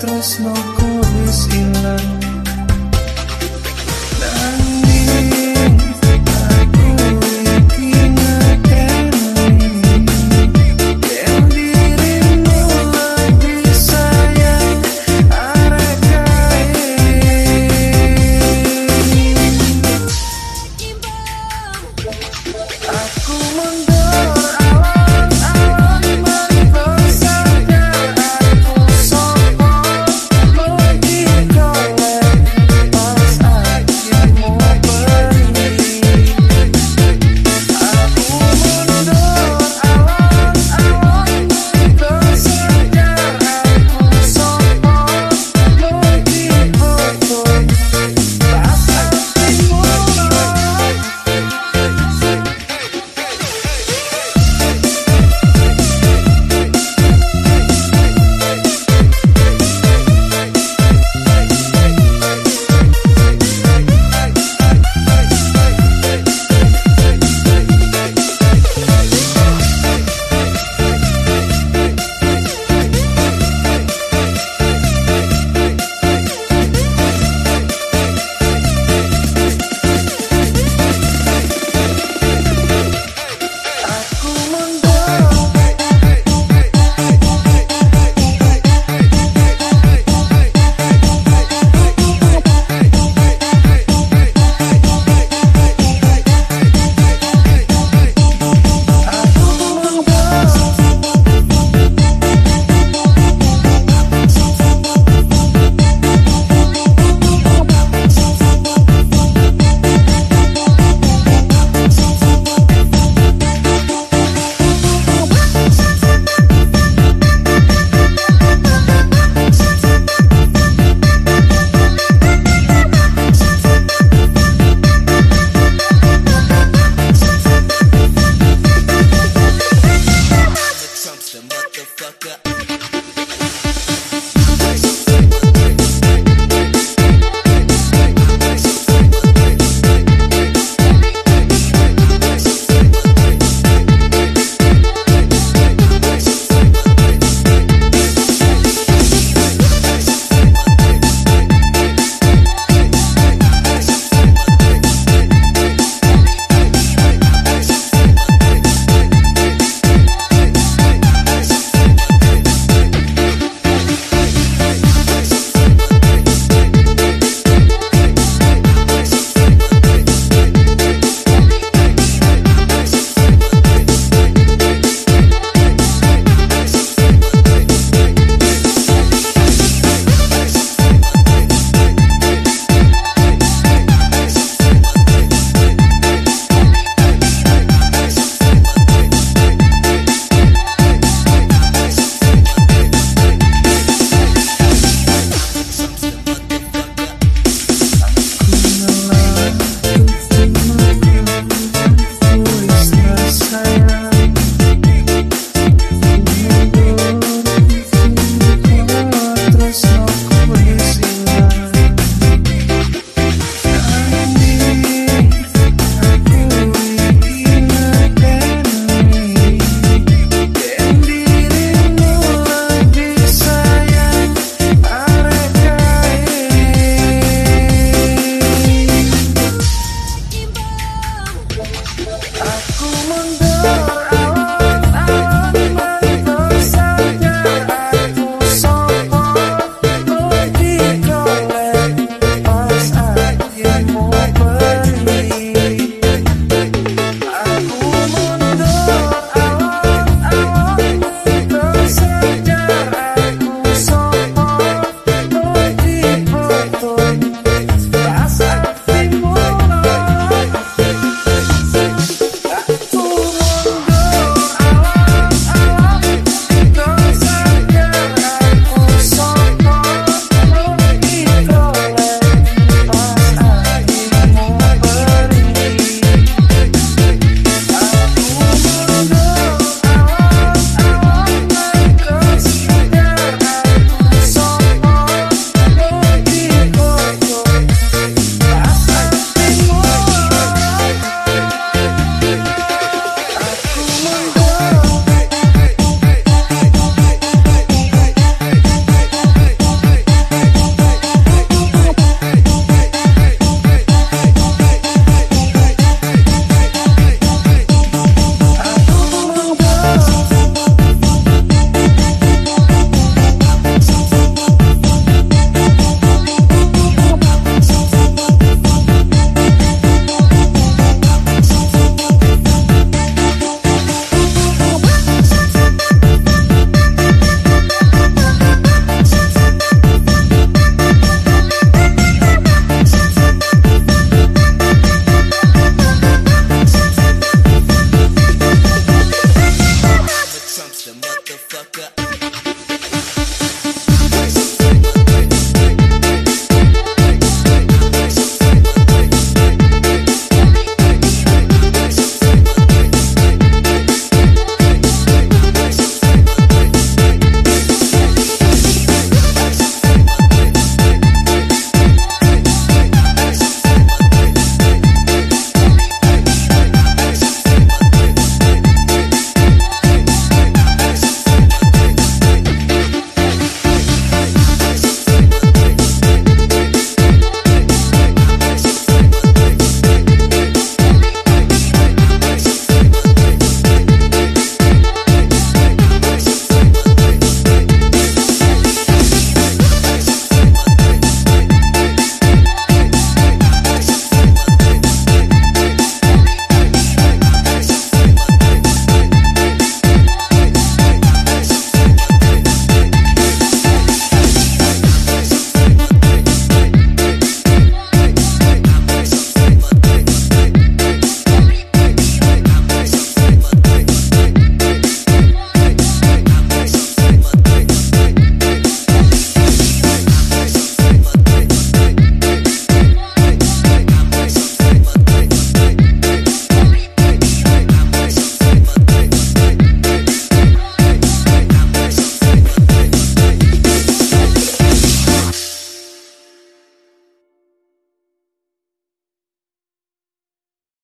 tresno kulis ilang